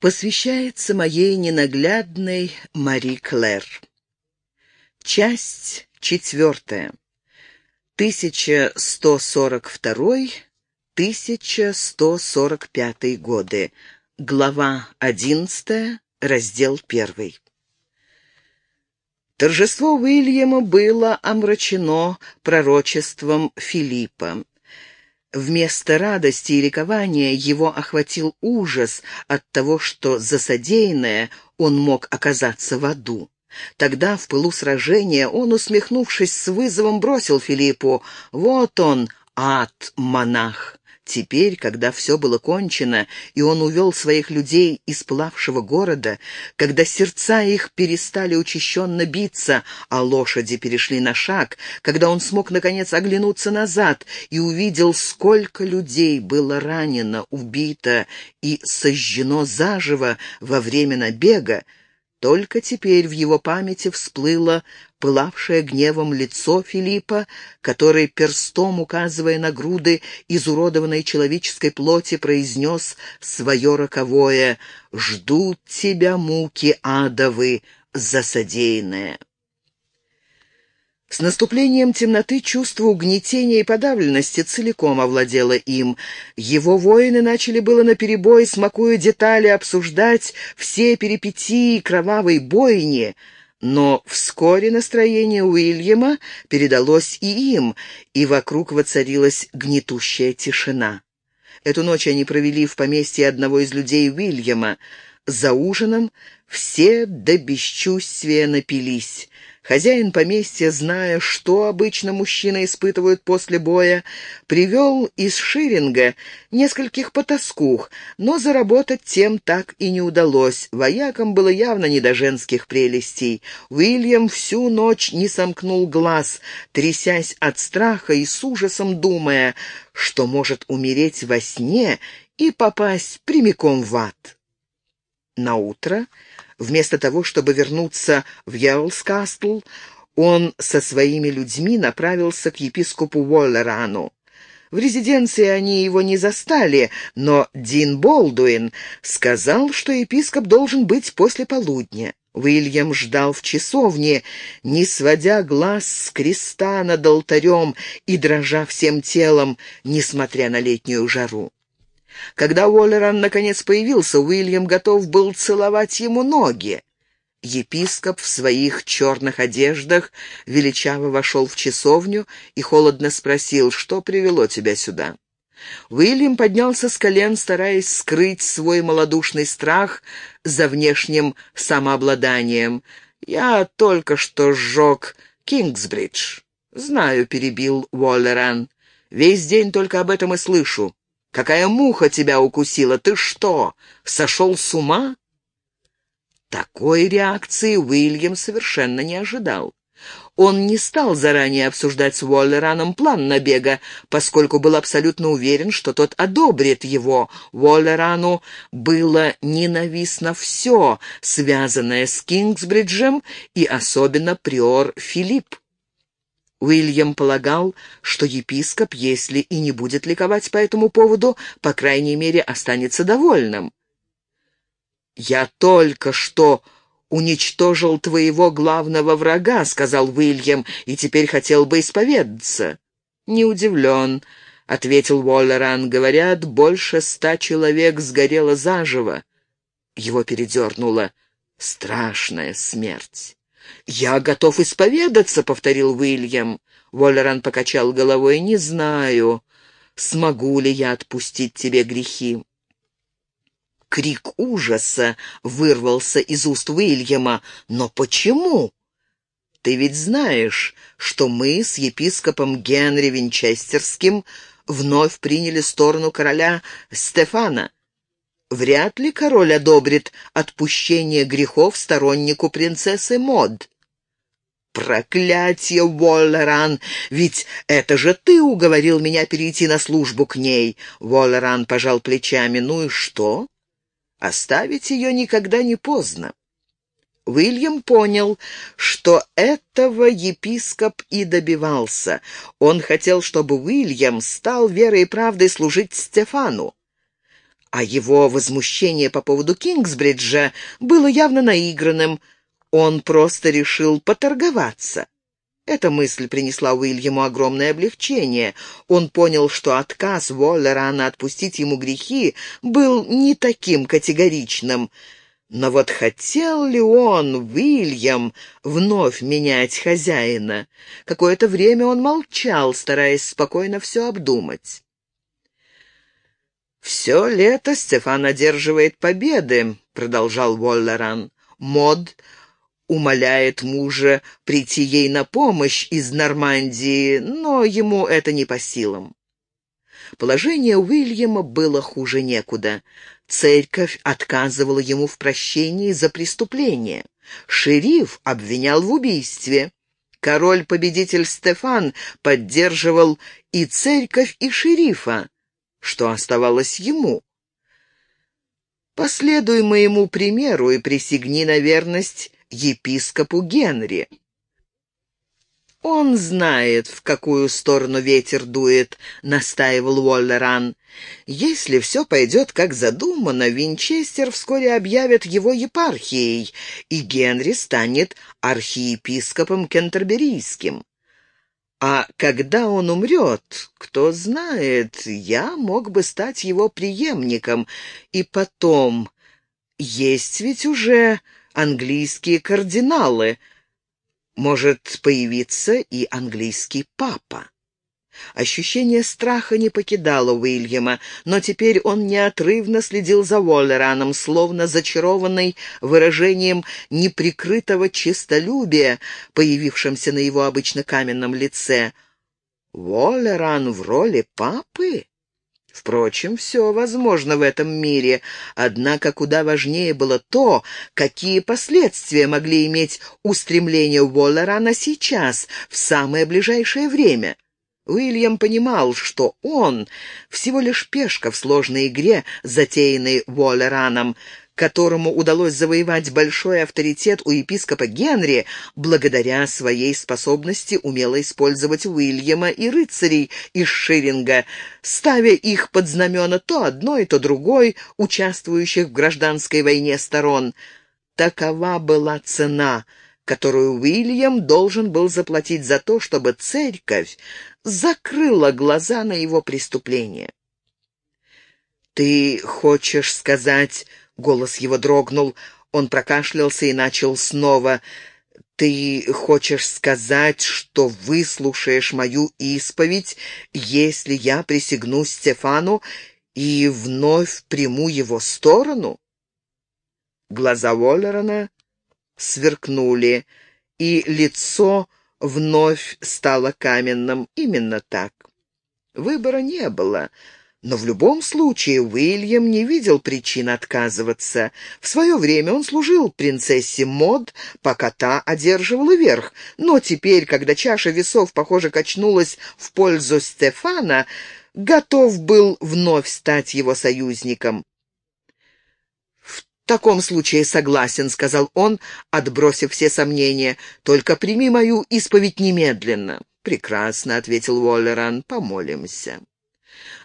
посвящается моей ненаглядной Мари Клэр. Часть четвертая. 1142-1145 годы. Глава одиннадцатая, раздел первый. Торжество Уильяма было омрачено пророчеством Филиппа. Вместо радости и ликования его охватил ужас от того, что за содеянное он мог оказаться в аду. Тогда, в пылу сражения, он, усмехнувшись с вызовом, бросил Филиппу «Вот он, ад, монах!» Теперь, когда все было кончено, и он увел своих людей из плавшего города, когда сердца их перестали учащенно биться, а лошади перешли на шаг, когда он смог, наконец, оглянуться назад и увидел, сколько людей было ранено, убито и сожжено заживо во время набега, только теперь в его памяти всплыло пылавшее гневом лицо Филиппа, который, перстом указывая на груды изуродованной человеческой плоти, произнес свое роковое «Ждут тебя муки адовы за содеянное». С наступлением темноты чувство угнетения и подавленности целиком овладело им. Его воины начали было наперебой, смакуя детали, обсуждать все перипетии кровавой бойни, но вскоре настроение Уильяма передалось и им, и вокруг воцарилась гнетущая тишина. Эту ночь они провели в поместье одного из людей Уильяма. За ужином все до бесчувствия напились. Хозяин поместья, зная, что обычно мужчины испытывают после боя, привел из Ширинга нескольких потаскух, но заработать тем так и не удалось. Воякам было явно не до женских прелестей. Уильям всю ночь не сомкнул глаз, трясясь от страха и с ужасом думая, что может умереть во сне и попасть прямиком в ад. Наутро Вместо того, чтобы вернуться в Яулскастл, он со своими людьми направился к епископу Уоллерану. В резиденции они его не застали, но Дин Болдуин сказал, что епископ должен быть после полудня. Уильям ждал в часовне, не сводя глаз с креста над алтарем и дрожа всем телом, несмотря на летнюю жару. Когда Уоллеран наконец появился, Уильям готов был целовать ему ноги. Епископ в своих черных одеждах величаво вошел в часовню и холодно спросил, что привело тебя сюда. Уильям поднялся с колен, стараясь скрыть свой малодушный страх за внешним самообладанием. «Я только что сжег Кингсбридж». «Знаю», — перебил Уоллеран. «Весь день только об этом и слышу. Какая муха тебя укусила? Ты что, сошел с ума?» Такой реакции Уильям совершенно не ожидал. Он не стал заранее обсуждать с Уоллераном план набега, поскольку был абсолютно уверен, что тот одобрит его. Уоллерану было ненавистно все, связанное с Кингсбриджем и особенно приор Филипп. Уильям полагал, что епископ, если и не будет ликовать по этому поводу, по крайней мере, останется довольным. «Я только что уничтожил твоего главного врага», — сказал Уильям, — «и теперь хотел бы исповедаться». «Не удивлен», — ответил Уоллеран. «Говорят, больше ста человек сгорело заживо». Его передернуло. «Страшная смерть». «Я готов исповедаться», — повторил Уильям. Воллеран покачал головой. «Не знаю, смогу ли я отпустить тебе грехи». Крик ужаса вырвался из уст Уильяма. «Но почему?» «Ты ведь знаешь, что мы с епископом Генри Винчестерским вновь приняли сторону короля Стефана. Вряд ли король одобрит отпущение грехов стороннику принцессы Мод. «Проклятие, Воллеран! Ведь это же ты уговорил меня перейти на службу к ней!» Воллеран пожал плечами. «Ну и что? Оставить ее никогда не поздно». Уильям понял, что этого епископ и добивался. Он хотел, чтобы Уильям стал верой и правдой служить Стефану. А его возмущение по поводу Кингсбриджа было явно наигранным. Он просто решил поторговаться. Эта мысль принесла Уильяму огромное облегчение. Он понял, что отказ Воллерана отпустить ему грехи был не таким категоричным. Но вот хотел ли он, Уильям, вновь менять хозяина? Какое-то время он молчал, стараясь спокойно все обдумать. «Все лето Стефан одерживает победы», — продолжал Воллеран. «Мод умоляет мужа прийти ей на помощь из Нормандии, но ему это не по силам. Положение Уильяма было хуже некуда. Церковь отказывала ему в прощении за преступление. Шериф обвинял в убийстве. Король-победитель Стефан поддерживал и церковь, и шерифа. Что оставалось ему? «Последуй моему примеру и присягни на верность епископу Генри. «Он знает, в какую сторону ветер дует», — настаивал Уоллеран. «Если все пойдет как задумано, Винчестер вскоре объявит его епархией, и Генри станет архиепископом кентерберийским. А когда он умрет, кто знает, я мог бы стать его преемником, и потом... Есть ведь уже английские кардиналы. Может появиться и английский папа. Ощущение страха не покидало Уильяма, но теперь он неотрывно следил за Воллераном, словно зачарованный выражением неприкрытого честолюбия, появившимся на его обычно каменном лице. «Воллеран в роли папы?» Впрочем, все возможно в этом мире, однако куда важнее было то, какие последствия могли иметь устремления Уоллерана сейчас, в самое ближайшее время. Уильям понимал, что он всего лишь пешка в сложной игре, затеянной Уоллераном, которому удалось завоевать большой авторитет у епископа Генри благодаря своей способности умело использовать Уильяма и рыцарей из Ширинга, ставя их под знамена то одной, то другой, участвующих в гражданской войне сторон. Такова была цена — которую Уильям должен был заплатить за то, чтобы церковь закрыла глаза на его преступление. «Ты хочешь сказать...» Голос его дрогнул. Он прокашлялся и начал снова. «Ты хочешь сказать, что выслушаешь мою исповедь, если я присягну Стефану и вновь приму его сторону?» Глаза Уоллерона сверкнули, и лицо вновь стало каменным. Именно так. Выбора не было. Но в любом случае Уильям не видел причин отказываться. В свое время он служил принцессе Мод, пока та одерживала верх. Но теперь, когда чаша весов, похоже, качнулась в пользу Стефана, готов был вновь стать его союзником. «В таком случае согласен», — сказал он, отбросив все сомнения. «Только прими мою исповедь немедленно». «Прекрасно», — ответил Уоллеран, — «помолимся».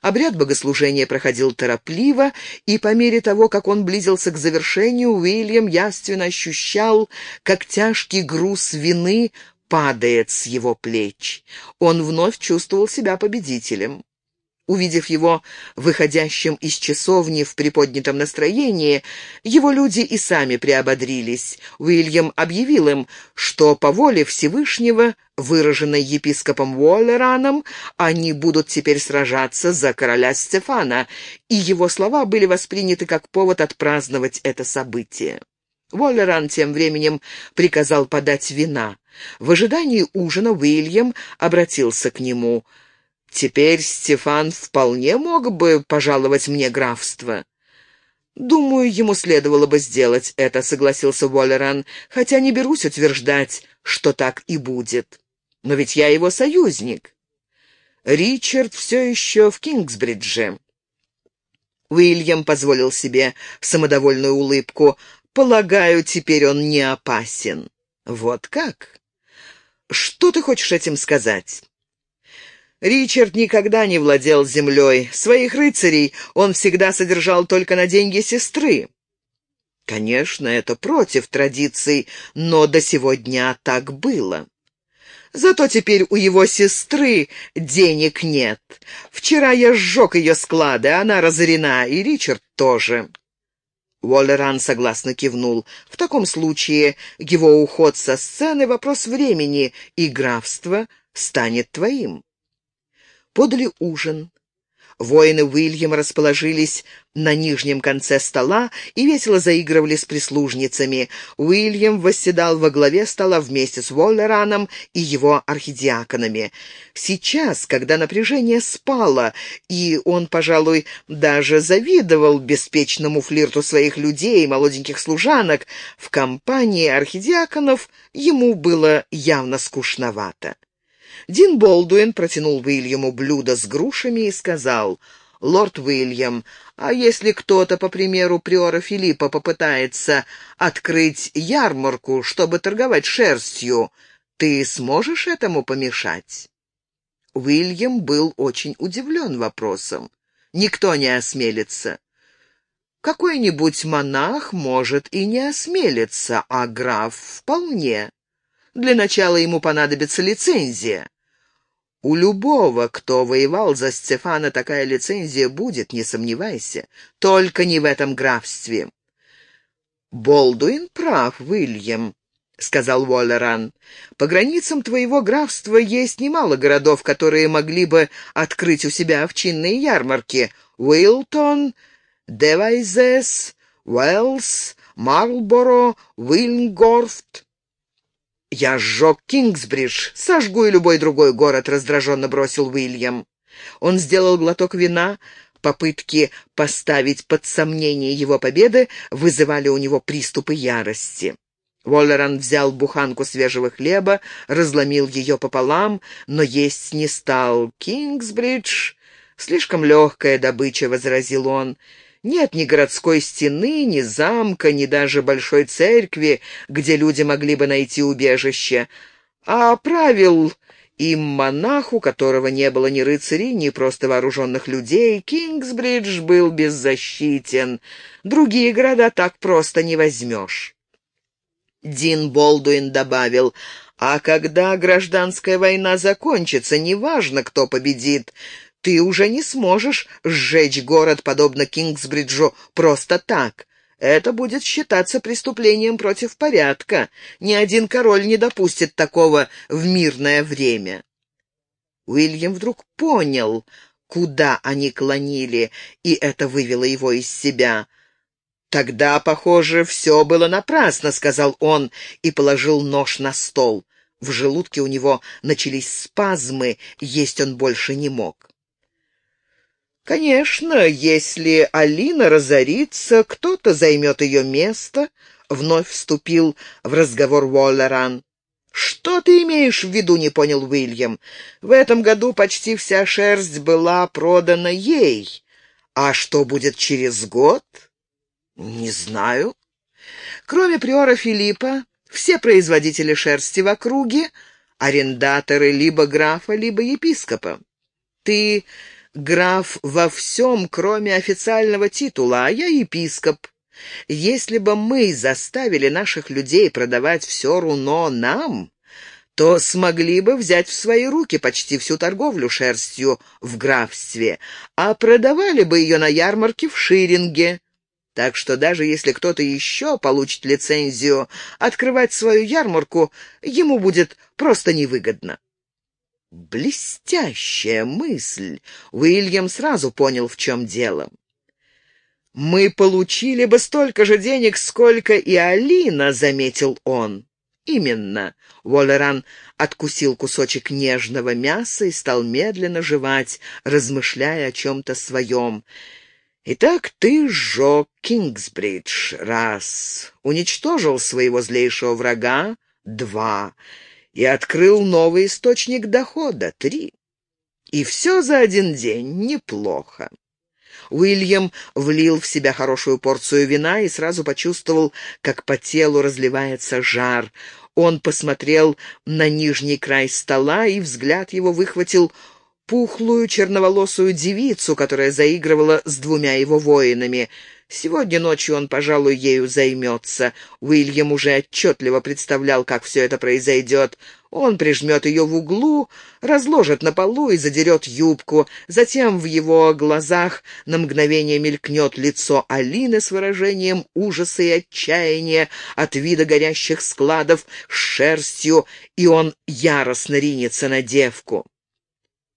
Обряд богослужения проходил торопливо, и по мере того, как он близился к завершению, Уильям яственно ощущал, как тяжкий груз вины падает с его плеч. Он вновь чувствовал себя победителем. Увидев его выходящим из часовни в приподнятом настроении, его люди и сами приободрились. Уильям объявил им, что по воле Всевышнего, выраженной епископом Уоллераном, они будут теперь сражаться за короля Стефана, и его слова были восприняты как повод отпраздновать это событие. Уоллеран тем временем приказал подать вина. В ожидании ужина Уильям обратился к нему — Теперь Стефан вполне мог бы пожаловать мне графство. «Думаю, ему следовало бы сделать это», — согласился Уоллеран, «хотя не берусь утверждать, что так и будет. Но ведь я его союзник. Ричард все еще в Кингсбридже». Уильям позволил себе самодовольную улыбку. «Полагаю, теперь он не опасен». «Вот как? Что ты хочешь этим сказать?» Ричард никогда не владел землей. Своих рыцарей он всегда содержал только на деньги сестры. Конечно, это против традиций, но до сего дня так было. Зато теперь у его сестры денег нет. Вчера я сжег ее склады, она разорена, и Ричард тоже. Уоллеран согласно кивнул. В таком случае его уход со сцены — вопрос времени, и графство станет твоим. Подали ужин. Воины Уильяма расположились на нижнем конце стола и весело заигрывали с прислужницами. Уильям восседал во главе стола вместе с Воллераном и его архидиаконами. Сейчас, когда напряжение спало, и он, пожалуй, даже завидовал беспечному флирту своих людей, молоденьких служанок, в компании архидиаконов ему было явно скучновато. Дин Болдуин протянул Уильяму блюдо с грушами и сказал, «Лорд Уильям, а если кто-то, по примеру приора Филиппа, попытается открыть ярмарку, чтобы торговать шерстью, ты сможешь этому помешать?» Уильям был очень удивлен вопросом. «Никто не осмелится». Какой-нибудь монах может и не осмелиться, а граф вполне. Для начала ему понадобится лицензия. У любого, кто воевал за Стефана, такая лицензия будет, не сомневайся. Только не в этом графстве. «Болдуин прав, Уильям», — сказал Уоллеран. «По границам твоего графства есть немало городов, которые могли бы открыть у себя овчинные ярмарки. Уилтон, Девайзес, Уэллс, Марлборо, Уилнгорфт. «Я сжег Кингсбридж, сожгу и любой другой город», — раздраженно бросил Уильям. Он сделал глоток вина, попытки поставить под сомнение его победы вызывали у него приступы ярости. Воллеран взял буханку свежего хлеба, разломил ее пополам, но есть не стал. «Кингсбридж — слишком легкая добыча», — возразил он. Нет ни городской стены, ни замка, ни даже большой церкви, где люди могли бы найти убежище. А правил им монах, у которого не было ни рыцарей, ни просто вооруженных людей, Кингсбридж был беззащитен. Другие города так просто не возьмешь. Дин Болдуин добавил, «А когда гражданская война закончится, неважно, кто победит, ты уже не сможешь сжечь город, подобно Кингсбриджу, просто так. Это будет считаться преступлением против порядка. Ни один король не допустит такого в мирное время. Уильям вдруг понял, куда они клонили, и это вывело его из себя. «Тогда, похоже, все было напрасно», — сказал он и положил нож на стол. В желудке у него начались спазмы, есть он больше не мог. Конечно, если Алина разорится, кто-то займет ее место, — вновь вступил в разговор Уоллеран. «Что ты имеешь в виду?» — не понял Уильям. «В этом году почти вся шерсть была продана ей. А что будет через год?» «Не знаю». Кроме приора Филиппа, все производители шерсти в округе — арендаторы либо графа, либо епископа. Ты граф во всем, кроме официального титула, а я епископ. Если бы мы заставили наших людей продавать все руно нам, то смогли бы взять в свои руки почти всю торговлю шерстью в графстве, а продавали бы ее на ярмарке в Ширинге. Так что даже если кто-то еще получит лицензию, открывать свою ярмарку ему будет просто невыгодно. Блестящая мысль! Уильям сразу понял, в чем дело. «Мы получили бы столько же денег, сколько и Алина», — заметил он. «Именно». Уоллеран откусил кусочек нежного мяса и стал медленно жевать, размышляя о чем-то своем. «Итак, ты сжег Кингсбридж. Раз. Уничтожил своего злейшего врага. Два и открыл новый источник дохода — три. И все за один день неплохо. Уильям влил в себя хорошую порцию вина и сразу почувствовал, как по телу разливается жар. Он посмотрел на нижний край стола, и взгляд его выхватил пухлую черноволосую девицу, которая заигрывала с двумя его воинами. Сегодня ночью он, пожалуй, ею займется. Уильям уже отчетливо представлял, как все это произойдет. Он прижмет ее в углу, разложит на полу и задерет юбку. Затем в его глазах на мгновение мелькнет лицо Алины с выражением ужаса и отчаяния от вида горящих складов с шерстью, и он яростно ринется на девку.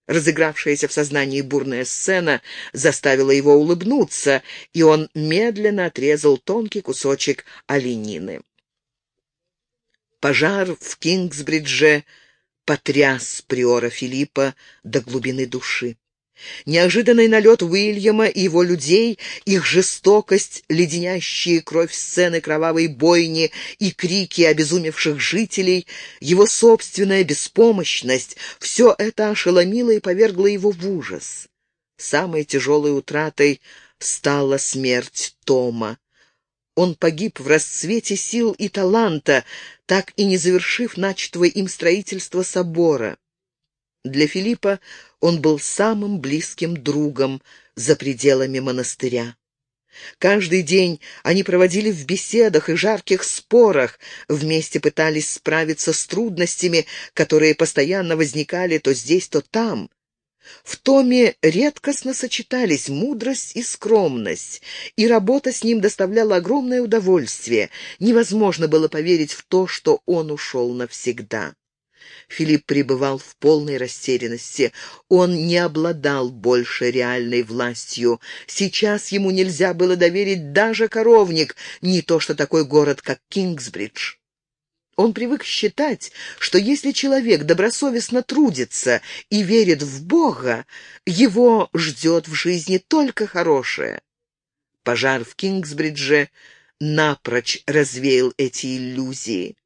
Разыгравшаяся в сознании бурная сцена заставила его улыбнуться, и он медленно отрезал тонкий кусочек оленины. Пожар в Кингсбридже потряс приора Филиппа до глубины души. Неожиданный налет Уильяма и его людей, их жестокость, леденящие кровь сцены кровавой бойни и крики обезумевших жителей, его собственная беспомощность — все это ошеломило и повергло его в ужас. Самой тяжелой утратой стала смерть Тома. Он погиб в расцвете сил и таланта, так и не завершив начатого им строительства собора. Для Филиппа он был самым близким другом за пределами монастыря. Каждый день они проводили в беседах и жарких спорах, вместе пытались справиться с трудностями, которые постоянно возникали то здесь, то там. В Томе редкостно сочетались мудрость и скромность, и работа с ним доставляла огромное удовольствие. Невозможно было поверить в то, что он ушел навсегда. Филипп пребывал в полной растерянности. Он не обладал больше реальной властью. Сейчас ему нельзя было доверить даже коровник, не то что такой город, как Кингсбридж. Он привык считать, что если человек добросовестно трудится и верит в Бога, его ждет в жизни только хорошее. Пожар в Кингсбридже напрочь развеял эти иллюзии.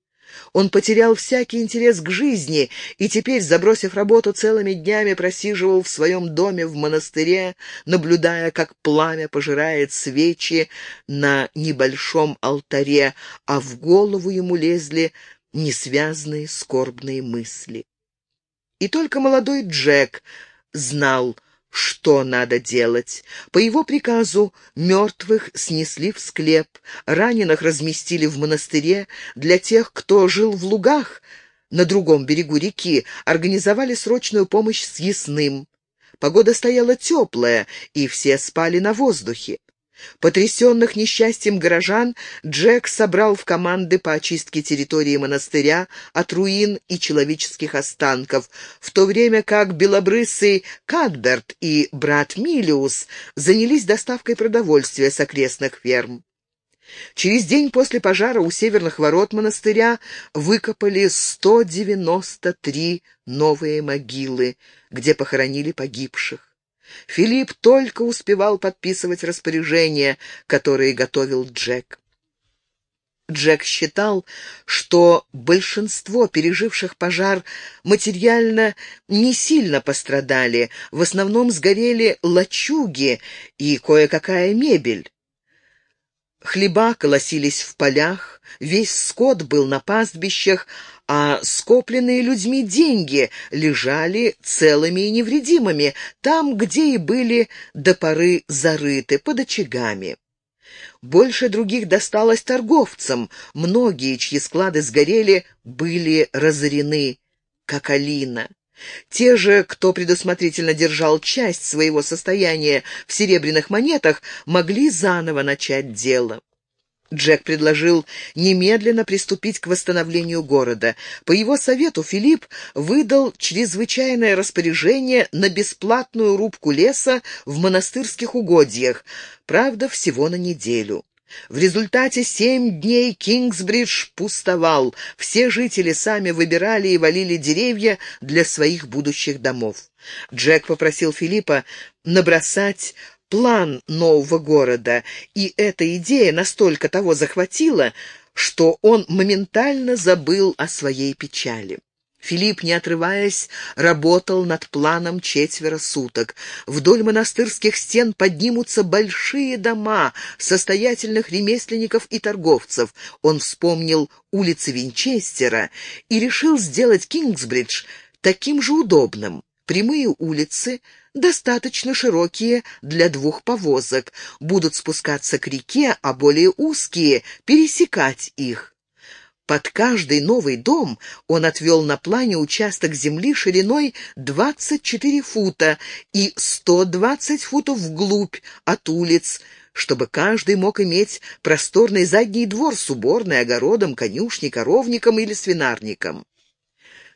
Он потерял всякий интерес к жизни и теперь, забросив работу целыми днями, просиживал в своем доме в монастыре, наблюдая, как пламя пожирает свечи на небольшом алтаре, а в голову ему лезли несвязные скорбные мысли. И только молодой Джек знал, что надо делать. По его приказу мертвых снесли в склеп, раненых разместили в монастыре, для тех, кто жил в лугах на другом берегу реки, организовали срочную помощь с ясным. Погода стояла теплая, и все спали на воздухе. Потрясенных несчастьем горожан Джек собрал в команды по очистке территории монастыря от руин и человеческих останков, в то время как белобрысый Кадберт и брат Милиус занялись доставкой продовольствия с окрестных ферм. Через день после пожара у северных ворот монастыря выкопали 193 новые могилы, где похоронили погибших. Филипп только успевал подписывать распоряжения, которые готовил Джек. Джек считал, что большинство переживших пожар материально не сильно пострадали, в основном сгорели лачуги и кое-какая мебель. Хлеба колосились в полях, весь скот был на пастбищах, а скопленные людьми деньги лежали целыми и невредимыми, там, где и были до поры зарыты, под очагами. Больше других досталось торговцам, многие, чьи склады сгорели, были разорены, как Алина. Те же, кто предусмотрительно держал часть своего состояния в серебряных монетах, могли заново начать дело. Джек предложил немедленно приступить к восстановлению города. По его совету Филипп выдал чрезвычайное распоряжение на бесплатную рубку леса в монастырских угодьях, правда, всего на неделю. В результате семь дней Кингсбридж пустовал. Все жители сами выбирали и валили деревья для своих будущих домов. Джек попросил Филиппа набросать план нового города, и эта идея настолько того захватила, что он моментально забыл о своей печали. Филипп, не отрываясь, работал над планом четверо суток. Вдоль монастырских стен поднимутся большие дома состоятельных ремесленников и торговцев. Он вспомнил улицы Винчестера и решил сделать Кингсбридж таким же удобным. Прямые улицы, достаточно широкие для двух повозок, будут спускаться к реке, а более узкие — пересекать их. Под каждый новый дом он отвел на плане участок земли шириной 24 фута и 120 футов вглубь от улиц, чтобы каждый мог иметь просторный задний двор с уборной, огородом, конюшней, коровником или свинарником.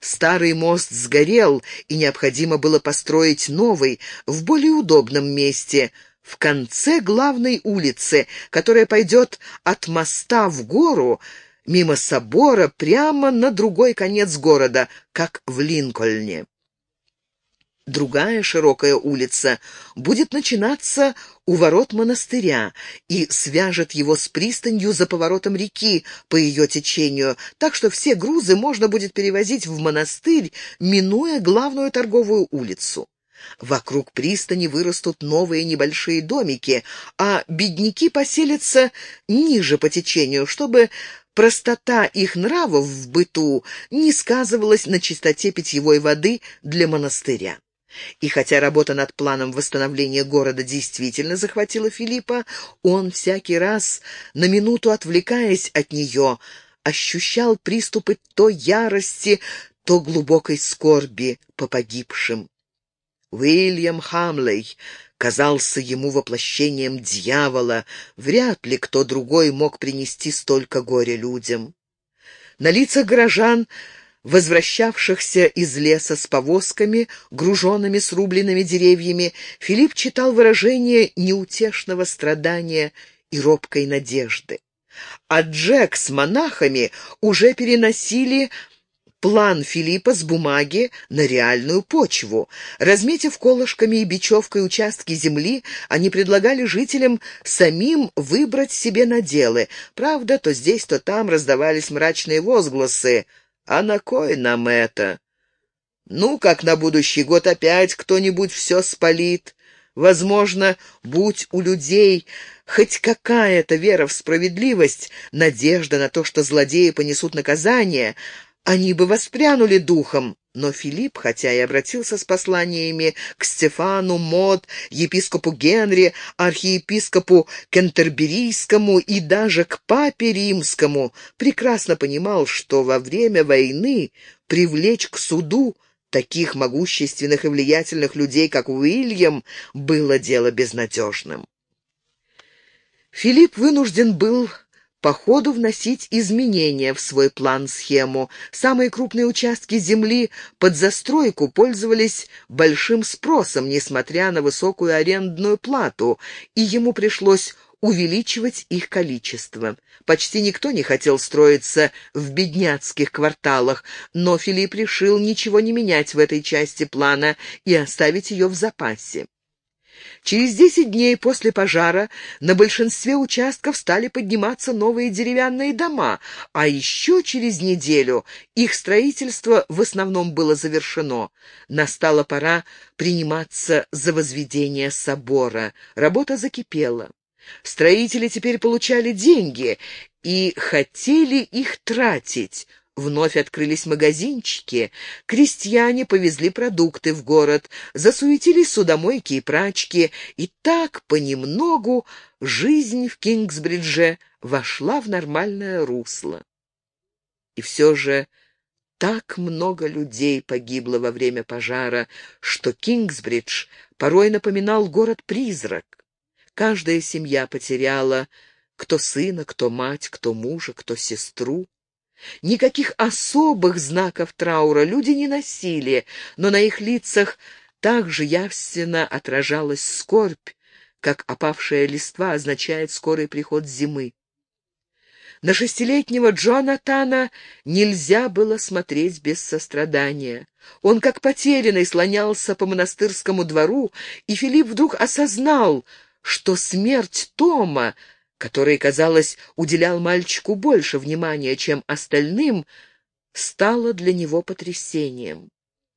Старый мост сгорел, и необходимо было построить новый, в более удобном месте, в конце главной улицы, которая пойдет от моста в гору, мимо собора, прямо на другой конец города, как в Линкольне. Другая широкая улица будет начинаться у ворот монастыря и свяжет его с пристанью за поворотом реки по ее течению, так что все грузы можно будет перевозить в монастырь, минуя главную торговую улицу. Вокруг пристани вырастут новые небольшие домики, а бедняки поселятся ниже по течению, чтобы простота их нравов в быту не сказывалась на чистоте питьевой воды для монастыря. И хотя работа над планом восстановления города действительно захватила Филиппа, он всякий раз, на минуту отвлекаясь от нее, ощущал приступы то ярости, то глубокой скорби по погибшим. Уильям Хамлей казался ему воплощением дьявола, вряд ли кто другой мог принести столько горя людям. На лицах горожан возвращавшихся из леса с повозками, груженными срубленными деревьями, Филипп читал выражение неутешного страдания и робкой надежды. А Джек с монахами уже переносили план Филиппа с бумаги на реальную почву. Разметив колышками и бечевкой участки земли, они предлагали жителям самим выбрать себе наделы. Правда, то здесь, то там раздавались мрачные возгласы — а на кой нам это? Ну, как на будущий год опять кто-нибудь все спалит. Возможно, будь у людей хоть какая-то вера в справедливость, надежда на то, что злодеи понесут наказание, они бы воспрянули духом. Но Филипп, хотя и обратился с посланиями к Стефану, Мод, епископу Генри, архиепископу Кентерберийскому и даже к папе римскому, прекрасно понимал, что во время войны привлечь к суду таких могущественных и влиятельных людей, как Уильям, было дело безнадежным. Филипп вынужден был по ходу вносить изменения в свой план-схему. Самые крупные участки земли под застройку пользовались большим спросом, несмотря на высокую арендную плату, и ему пришлось увеличивать их количество. Почти никто не хотел строиться в бедняцких кварталах, но Филипп решил ничего не менять в этой части плана и оставить ее в запасе. Через десять дней после пожара на большинстве участков стали подниматься новые деревянные дома, а еще через неделю их строительство в основном было завершено. Настала пора приниматься за возведение собора. Работа закипела. Строители теперь получали деньги и хотели их тратить, Вновь открылись магазинчики, крестьяне повезли продукты в город, засуетились судомойки и прачки, и так понемногу жизнь в Кингсбридже вошла в нормальное русло. И все же так много людей погибло во время пожара, что Кингсбридж порой напоминал город-призрак. Каждая семья потеряла кто сына, кто мать, кто мужа, кто сестру. Никаких особых знаков траура люди не носили, но на их лицах также явственно отражалась скорбь, как опавшая листва означает скорый приход зимы. На шестилетнего Джонатана нельзя было смотреть без сострадания. Он, как потерянный, слонялся по монастырскому двору, и Филипп вдруг осознал, что смерть Тома который, казалось, уделял мальчику больше внимания, чем остальным, стало для него потрясением.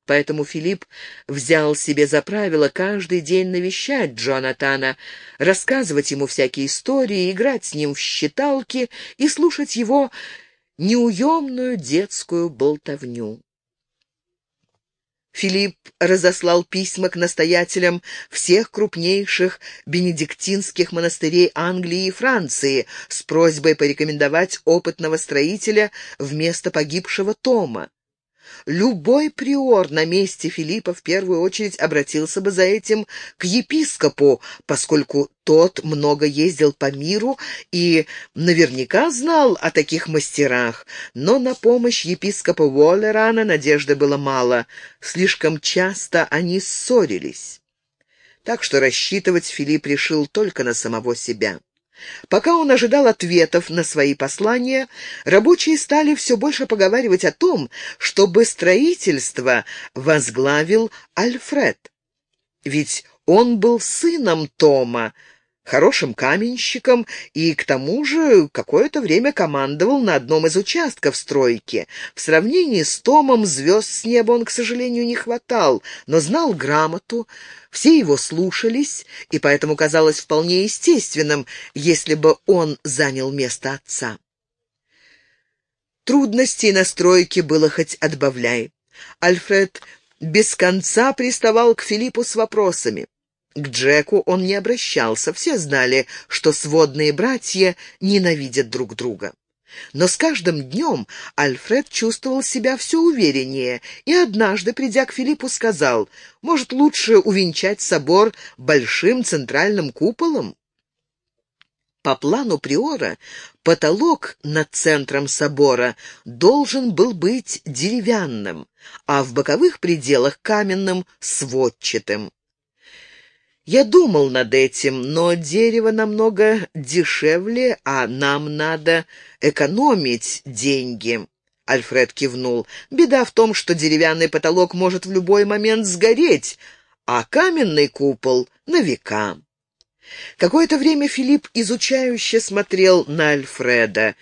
Поэтому Филипп взял себе за правило каждый день навещать Джонатана, рассказывать ему всякие истории, играть с ним в считалки и слушать его неуемную детскую болтовню. Филипп разослал письма к настоятелям всех крупнейших бенедиктинских монастырей Англии и Франции с просьбой порекомендовать опытного строителя вместо погибшего Тома. Любой приор на месте Филиппа в первую очередь обратился бы за этим к епископу, поскольку тот много ездил по миру и наверняка знал о таких мастерах, но на помощь епископа Уоллерана надежды было мало, слишком часто они ссорились. Так что рассчитывать Филипп решил только на самого себя. Пока он ожидал ответов на свои послания, рабочие стали все больше поговаривать о том, чтобы строительство возглавил Альфред. Ведь он был сыном Тома, хорошим каменщиком и, к тому же, какое-то время командовал на одном из участков стройки. В сравнении с Томом звезд с неба он, к сожалению, не хватал, но знал грамоту, все его слушались, и поэтому казалось вполне естественным, если бы он занял место отца. Трудностей на стройке было хоть отбавляй. Альфред без конца приставал к Филиппу с вопросами. К Джеку он не обращался, все знали, что сводные братья ненавидят друг друга. Но с каждым днем Альфред чувствовал себя все увереннее и однажды, придя к Филиппу, сказал, «Может, лучше увенчать собор большим центральным куполом?» По плану Приора потолок над центром собора должен был быть деревянным, а в боковых пределах каменным сводчатым. Я думал над этим, но дерево намного дешевле, а нам надо экономить деньги. Альфред кивнул. Беда в том, что деревянный потолок может в любой момент сгореть, а каменный купол — на века. Какое-то время Филипп изучающе смотрел на Альфреда.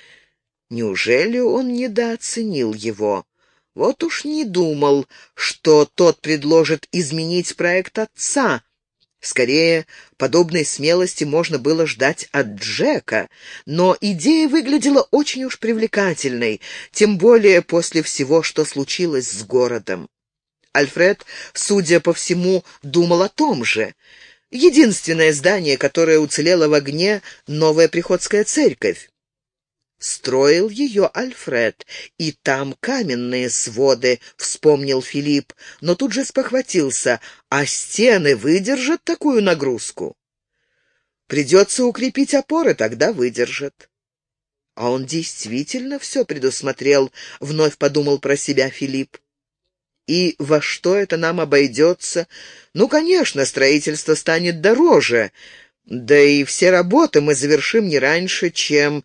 Неужели он недооценил его? Вот уж не думал, что тот предложит изменить проект отца — Скорее, подобной смелости можно было ждать от Джека, но идея выглядела очень уж привлекательной, тем более после всего, что случилось с городом. Альфред, судя по всему, думал о том же. Единственное здание, которое уцелело в огне — новая приходская церковь. Строил ее Альфред, и там каменные своды, вспомнил Филипп, но тут же спохватился, а стены выдержат такую нагрузку? Придется укрепить опоры, тогда выдержат. А он действительно все предусмотрел, вновь подумал про себя Филипп. И во что это нам обойдется? Ну, конечно, строительство станет дороже, да и все работы мы завершим не раньше, чем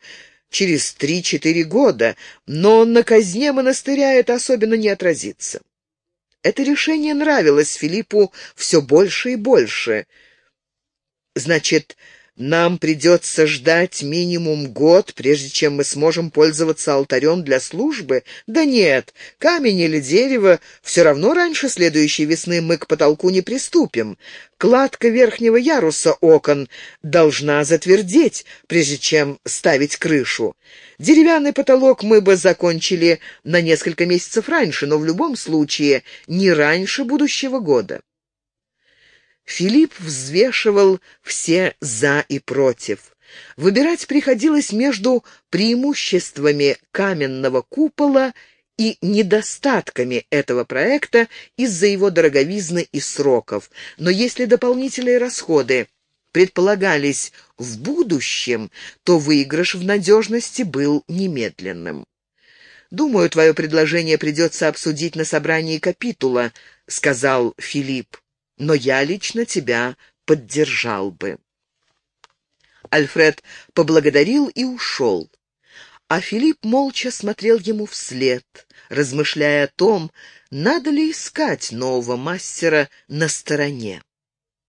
через три-четыре года, но на казне монастыря это особенно не отразится. Это решение нравилось Филиппу все больше и больше. Значит, нам придется ждать минимум год, прежде чем мы сможем пользоваться алтарем для службы? Да нет, камень или дерево, все равно раньше следующей весны мы к потолку не приступим. Кладка верхнего яруса окон должна затвердеть, прежде чем ставить крышу. Деревянный потолок мы бы закончили на несколько месяцев раньше, но в любом случае не раньше будущего года. Филипп взвешивал все «за» и «против». Выбирать приходилось между преимуществами каменного купола и недостатками этого проекта из-за его дороговизны и сроков. Но если дополнительные расходы предполагались в будущем, то выигрыш в надежности был немедленным. «Думаю, твое предложение придется обсудить на собрании капитула», — сказал Филипп но я лично тебя поддержал бы». Альфред поблагодарил и ушел. А Филипп молча смотрел ему вслед, размышляя о том, надо ли искать нового мастера на стороне.